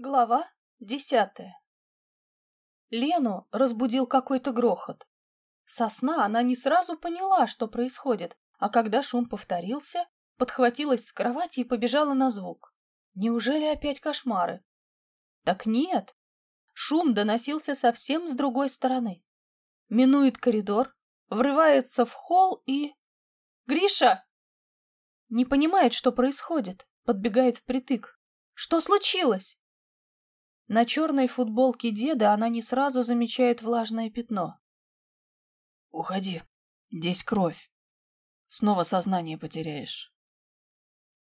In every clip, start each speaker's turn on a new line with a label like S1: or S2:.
S1: Глава десятая Лену разбудил какой-то грохот. Со сна она не сразу поняла, что происходит, а когда шум повторился, подхватилась с кровати и побежала на звук. Неужели опять кошмары? Так нет. Шум доносился совсем с другой стороны. Минует коридор, врывается в холл и... «Гриша!» Не понимает, что происходит, подбегает впритык. «Что случилось?» На черной футболке деда она не сразу замечает влажное пятно.
S2: «Уходи, здесь кровь. Снова сознание потеряешь».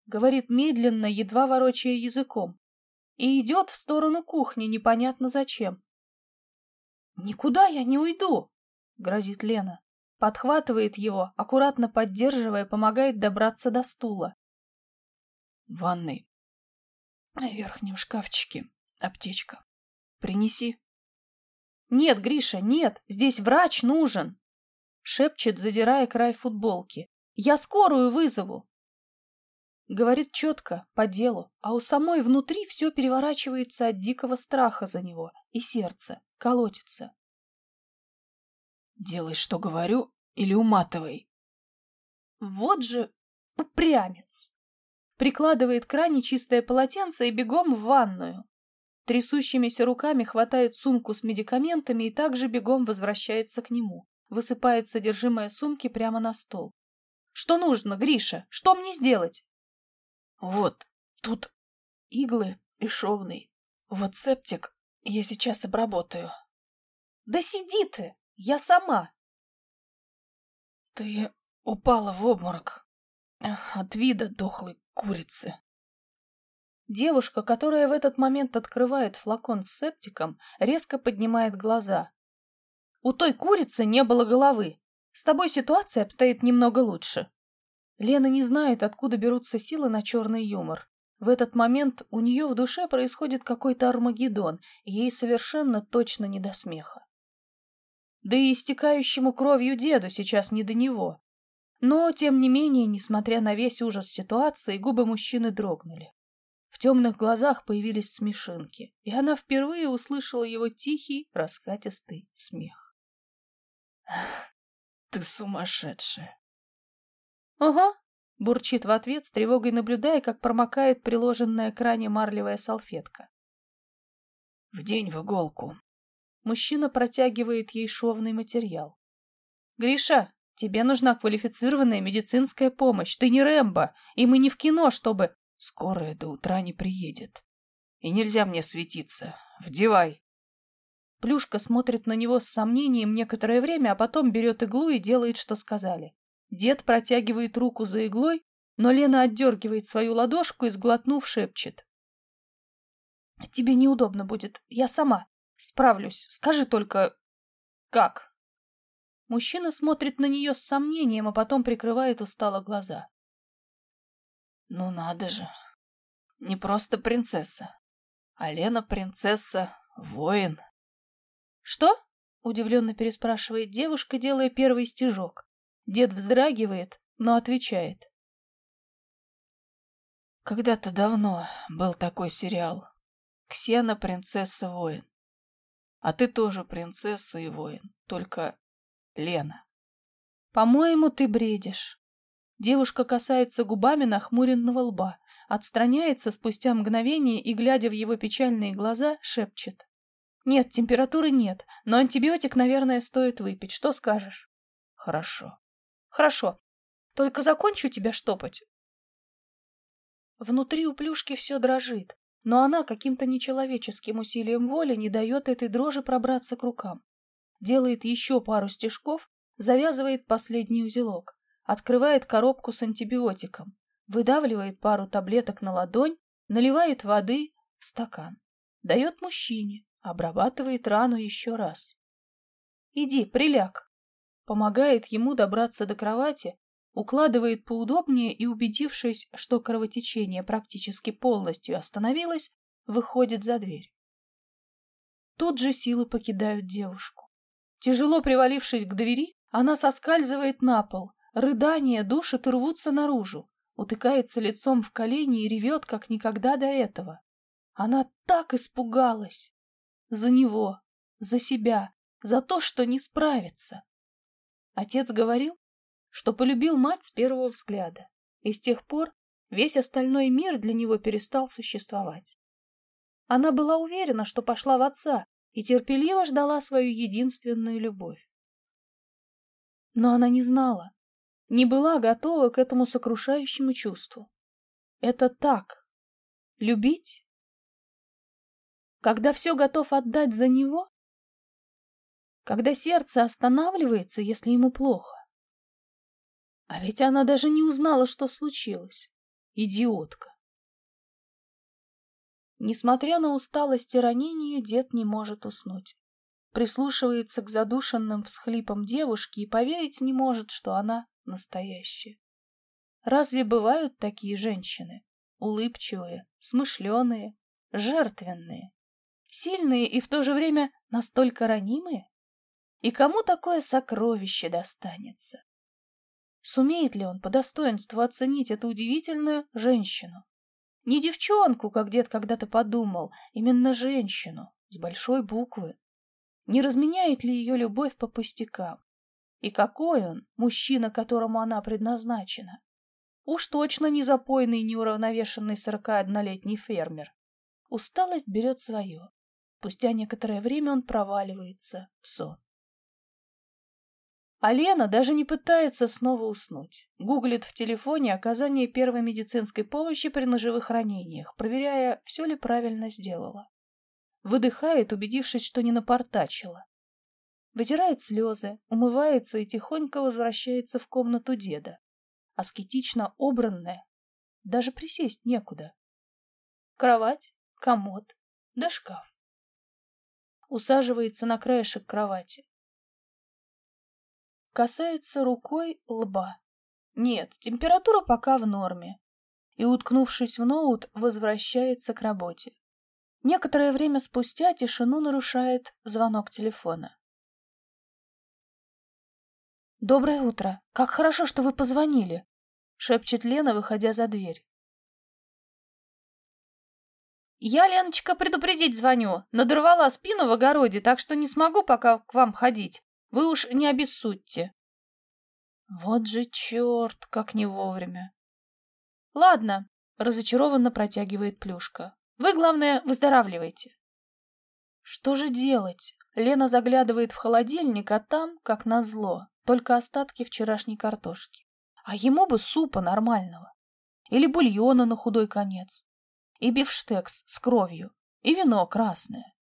S1: Говорит медленно, едва ворочая языком, и идет в сторону кухни, непонятно зачем. «Никуда я не уйду!» — грозит Лена. Подхватывает его, аккуратно поддерживая, помогает добраться до стула.
S2: «В ванной, в верхнем шкафчике, Аптечка. Принеси.
S1: Нет, Гриша, нет, здесь врач нужен. Шепчет, задирая край футболки. Я скорую вызову. Говорит четко, по делу, а у самой внутри все переворачивается от дикого страха за него, и сердце колотится.
S2: Делай, что говорю, или уматывай.
S1: Вот же упрямец. Прикладывает к ране чистое полотенце и бегом в ванную. Трясущимися руками хватает сумку с медикаментами и также бегом возвращается к нему. Высыпает содержимое сумки прямо на стол. «Что нужно, Гриша? Что мне сделать?»
S2: «Вот, тут иглы и шовный. Вот септик я сейчас обработаю».
S1: «Да сиди ты! Я сама!»
S2: «Ты упала в обморок от вида дохлой курицы».
S1: Девушка, которая в этот момент открывает флакон с септиком, резко поднимает глаза. «У той курицы не было головы. С тобой ситуация обстоит немного лучше». Лена не знает, откуда берутся силы на черный юмор. В этот момент у нее в душе происходит какой-то Армагеддон, и ей совершенно точно не до смеха. Да и истекающему кровью деду сейчас не до него. Но, тем не менее, несмотря на весь ужас ситуации, губы мужчины дрогнули. В темных глазах появились смешинки, и она впервые услышала его тихий, раскатистый смех.
S2: «Ты сумасшедшая!»
S1: «Ага», — бурчит в ответ, с тревогой наблюдая, как промокает приложенная к ране марлевая салфетка.
S2: «В день в иголку».
S1: Мужчина протягивает ей шовный материал. «Гриша, тебе нужна квалифицированная медицинская помощь. Ты не Рэмбо, и мы не в кино, чтобы...»
S2: Скорая до утра не приедет. И нельзя мне светиться. Вдевай.
S1: Плюшка смотрит на него с сомнением некоторое время, а потом берет иглу и делает, что сказали. Дед протягивает руку за иглой, но Лена отдергивает свою ладошку и, сглотнув, шепчет. «Тебе неудобно будет. Я сама. Справлюсь. Скажи только... как?» Мужчина смотрит на нее с сомнением, а потом прикрывает устало глаза.
S2: Ну надо же. Не просто принцесса. А Лена принцесса, воин.
S1: Что? Удивленно переспрашивает девушка, делая первый стежок. Дед вздрагивает, но отвечает.
S2: Когда-то давно был такой сериал. Ксена принцесса воин. А ты тоже принцесса и воин, только Лена.
S1: По-моему, ты бредишь. Девушка касается губами нахмуренного лба, отстраняется спустя мгновение и, глядя в его печальные глаза, шепчет. «Нет, температуры нет, но антибиотик, наверное, стоит выпить. Что скажешь?»
S2: «Хорошо».
S1: «Хорошо. Только закончу тебя штопать». Внутри у плюшки все дрожит, но она каким-то нечеловеческим усилием воли не дает этой дрожи пробраться к рукам. Делает еще пару стежков, завязывает последний узелок открывает коробку с антибиотиком, выдавливает пару таблеток на ладонь, наливает воды в стакан, дает мужчине, обрабатывает рану еще раз. «Иди, приляг!» Помогает ему добраться до кровати, укладывает поудобнее и, убедившись, что кровотечение практически полностью остановилось, выходит за дверь. Тут же силы покидают девушку. Тяжело привалившись к двери, она соскальзывает на пол, Рыдания душат и рвутся наружу, утыкается лицом в колени и ревет, как никогда до этого. Она так испугалась. За него, за себя, за то, что не справится. Отец говорил, что полюбил мать с первого взгляда, и с тех пор весь остальной мир для него перестал существовать. Она была уверена, что пошла в отца, и терпеливо ждала свою единственную любовь. Но она не знала, не была готова к этому сокрушающему чувству. Это так. Любить? Когда все готов отдать за него? Когда сердце останавливается, если ему плохо? А ведь она даже не узнала, что случилось. Идиотка. Несмотря на усталость и ранение, дед не может уснуть. Прислушивается к задушенным всхлипам девушки и поверить не может, что она настоящая. Разве бывают такие женщины? Улыбчивые, смышленые, жертвенные, сильные и в то же время настолько ранимые? И кому такое сокровище достанется? Сумеет ли он по достоинству оценить эту удивительную женщину? Не девчонку, как дед когда-то подумал, именно женщину, с большой буквы. Не разменяет ли ее любовь по пустякам? И какой он, мужчина, которому она предназначена? Уж точно не запойный и неуравновешенный сорока однолетний фермер. Усталость берет свое. Спустя некоторое время он проваливается в сон. А Лена даже не пытается снова уснуть. Гуглит в телефоне оказание первой медицинской помощи при ножевых ранениях, проверяя, все ли правильно сделала. Выдыхает, убедившись, что не напортачила. Вытирает слезы, умывается и тихонько возвращается в комнату деда. Аскетично обранная. Даже присесть некуда. Кровать, комод, да шкаф. Усаживается на краешек кровати Касается рукой лба. Нет, температура пока в норме. И, уткнувшись в ноут, возвращается к работе. Некоторое время спустя тишину нарушает звонок телефона. «Доброе утро. Как хорошо, что вы позвонили», — шепчет Лена, выходя за дверь. «Я, Леночка, предупредить звоню. Надорвала спину в огороде, так что не смогу пока к вам ходить. Вы уж не обессудьте. Вот же черт, как не вовремя. Ладно, разочарованно протягивает Плюшка. Вы, главное, выздоравливайте. Что же делать? Лена заглядывает в холодильник, а там, как назло, только остатки вчерашней картошки. А ему бы супа нормального. Или бульона на худой конец. И бифштекс с кровью. И вино красное.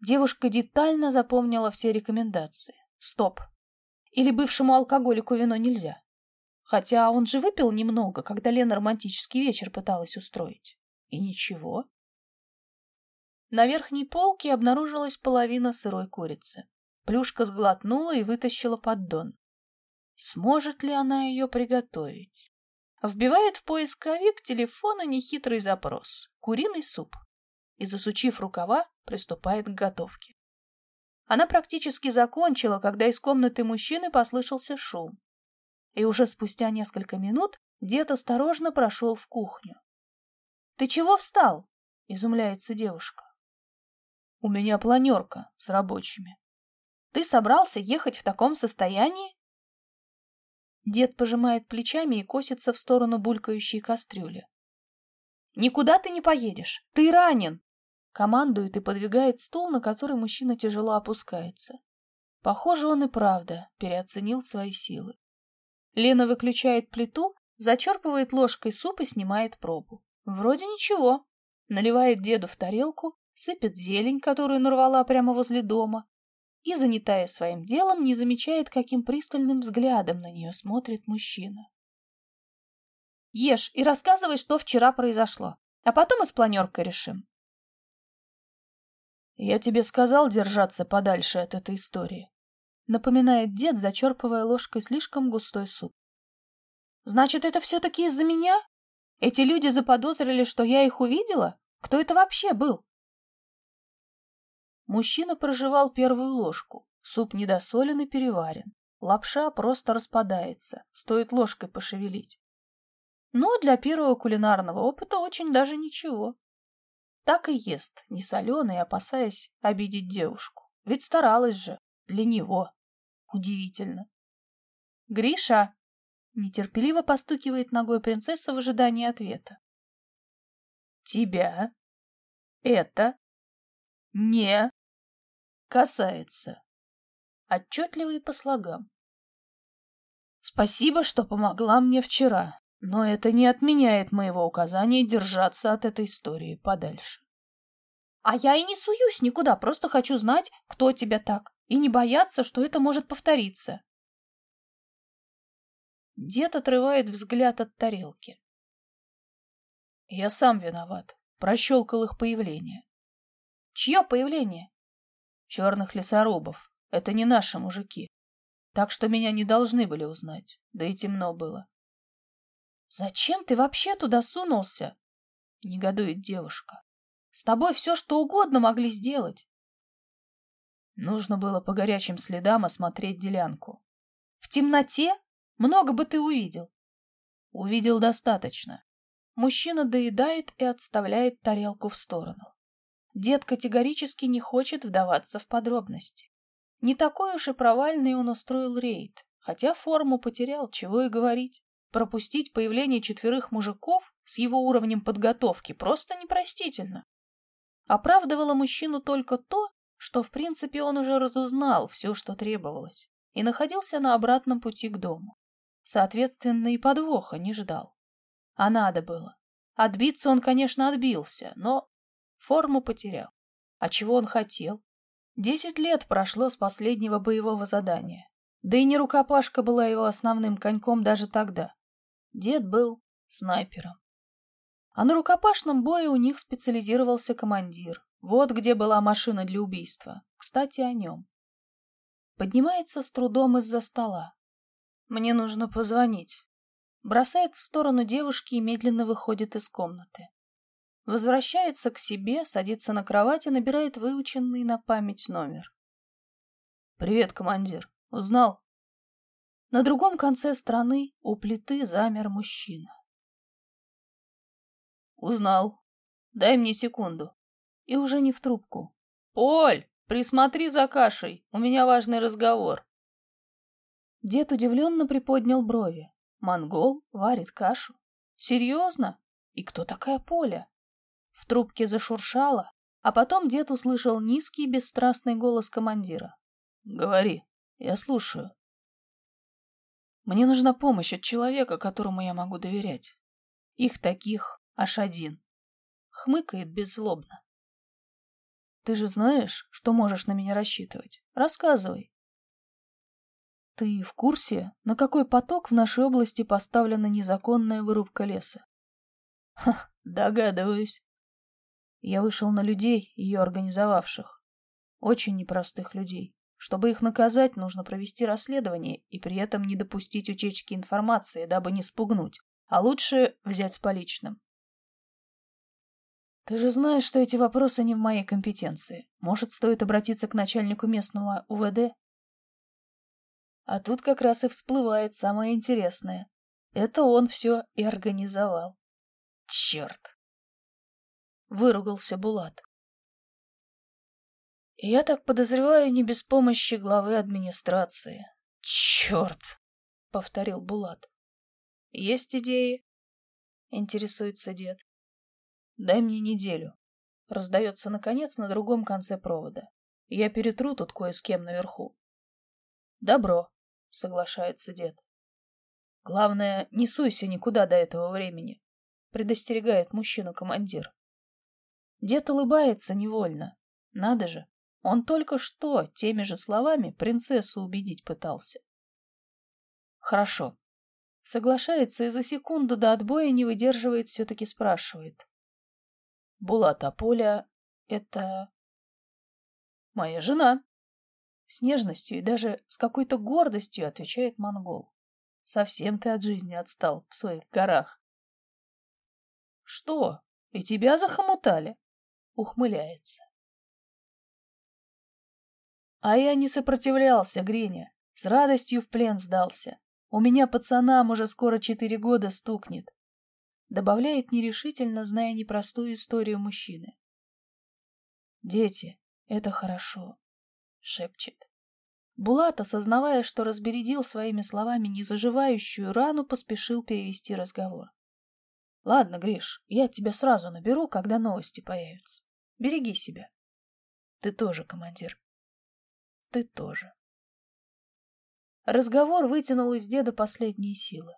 S1: Девушка детально запомнила все рекомендации. Стоп. Или бывшему алкоголику вино нельзя. Хотя он же выпил немного, когда Лена романтический вечер пыталась устроить. И ничего. На верхней полке обнаружилась половина сырой курицы. Плюшка сглотнула и вытащила поддон. Сможет ли она ее приготовить? Вбивает в поисковик телефона нехитрый запрос. Куриный суп и, засучив рукава, приступает к готовке. Она практически закончила, когда из комнаты мужчины послышался шум. И уже спустя несколько минут дед осторожно прошел в кухню. — Ты чего встал? — изумляется девушка. — У меня планерка с рабочими. — Ты собрался ехать в таком состоянии? Дед пожимает плечами и косится в сторону булькающей кастрюли. — Никуда ты не поедешь. Ты ранен. Командует и подвигает стул, на который мужчина тяжело опускается. Похоже, он и правда переоценил свои силы. Лена выключает плиту, зачерпывает ложкой суп и снимает пробу. Вроде ничего. Наливает деду в тарелку, сыпет зелень, которую нарвала прямо возле дома, и, занятая своим делом, не замечает, каким пристальным взглядом на нее смотрит мужчина. Ешь и рассказывай, что вчера произошло, а потом и с планеркой решим. «Я тебе сказал держаться подальше от этой истории», — напоминает дед, зачерпывая ложкой слишком густой суп. «Значит, это все-таки из-за меня? Эти люди заподозрили, что я их увидела? Кто это вообще был?» Мужчина проживал первую ложку. Суп недосолен и переварен. Лапша просто распадается, стоит ложкой пошевелить. Но для первого кулинарного опыта очень даже ничего. Так и ест, не соленый, опасаясь обидеть девушку. Ведь старалась же. Для него. Удивительно. «Гриша!» — нетерпеливо постукивает ногой принцесса в ожидании ответа. «Тебя это не касается». Отчетливо и по слогам. «Спасибо, что помогла мне вчера, но это не отменяет моего указания держаться от этой истории подальше». «А я и не суюсь никуда, просто хочу знать, кто тебя так, и не бояться, что это может повториться». Дед отрывает взгляд от тарелки. Я сам виноват. Прощелкал их появление. Чье появление? Черных лесорубов. Это не наши мужики. Так что меня не должны были узнать. Да и темно было. Зачем ты вообще туда сунулся? Негодует девушка. С тобой все, что угодно могли сделать. Нужно было по горячим следам осмотреть делянку. В темноте много бы ты увидел. Увидел достаточно. Мужчина доедает и отставляет тарелку в сторону. Дед категорически не хочет вдаваться в подробности. Не такой уж и провальный он устроил рейд, хотя форму потерял, чего и говорить. Пропустить появление четверых мужиков с его уровнем подготовки просто непростительно. Оправдывало мужчину только то, что в принципе он уже разузнал все, что требовалось, и находился на обратном пути к дому. Соответственно, и подвоха не ждал. А надо было. Отбиться он, конечно, отбился, но форму потерял. А чего он хотел? Десять лет прошло с последнего боевого задания. Да и не рукопашка была его основным коньком даже тогда. Дед был снайпером. А на рукопашном бое у них специализировался командир. Вот где была машина для убийства. Кстати, о нем. Поднимается с трудом из-за стола. Мне нужно позвонить. Бросает в сторону девушки и медленно выходит из комнаты. Возвращается к себе, садится на кровать и набирает выученный на память номер. «Привет, командир. Узнал?» На другом конце страны у плиты замер мужчина. «Узнал. Дай мне секунду». И уже не в трубку. «Поль, присмотри за кашей. У меня важный разговор». Дед удивленно приподнял брови. Монгол варит кашу? Серьезно? И кто такая Поля? В трубке зашуршало, а потом дед услышал низкий бесстрастный голос командира. «Говори, я слушаю». «Мне нужна помощь от человека, которому я могу доверять. Их таких аж один». Хмыкает беззлобно. «Ты же знаешь, что можешь на меня рассчитывать. Рассказывай». Ты в курсе, на какой поток в нашей области поставлена незаконная вырубка леса? Ха, догадываюсь. Я вышел на людей, ее организовавших. Очень непростых людей. Чтобы их наказать, нужно провести расследование и при этом не допустить утечки информации, дабы не спугнуть. А лучше взять с поличным. Ты же знаешь, что эти вопросы не в моей компетенции. Может, стоит обратиться к начальнику местного УВД? А тут как раз и всплывает самое интересное. Это он все и организовал. Черт! Выругался Булат. Я так подозреваю не без помощи главы администрации. Черт! Повторил Булат. Есть идеи? Интересуется дед. Дай мне неделю. Раздается наконец на другом конце провода. Я перетру тут кое с кем наверху. Добро соглашается дед. Главное, не суйся никуда до этого времени, предостерегает мужчину командир. Дед улыбается невольно. Надо же, он только что теми же словами принцессу убедить пытался. Хорошо. Соглашается и за секунду до отбоя не выдерживает, все-таки спрашивает. Булат Аполя — это... моя жена. С нежностью и даже с какой-то гордостью отвечает монгол. Совсем ты от жизни отстал в своих горах. Что, и тебя захомутали? Ухмыляется. А я не сопротивлялся, Гриня. С радостью в плен сдался. У меня пацанам уже скоро четыре года стукнет. Добавляет нерешительно, зная непростую историю мужчины. Дети, это хорошо, шепчет. Булат, осознавая, что разбередил своими словами незаживающую рану, поспешил перевести разговор. Ладно, Гриш, я тебя сразу наберу, когда новости появятся. Береги себя. Ты тоже, командир. Ты тоже. Разговор вытянул из деда последние силы.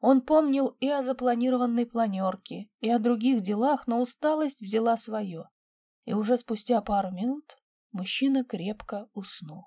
S1: Он помнил и о запланированной планерке, и о других делах, но усталость взяла свое. И уже спустя пару минут мужчина крепко уснул.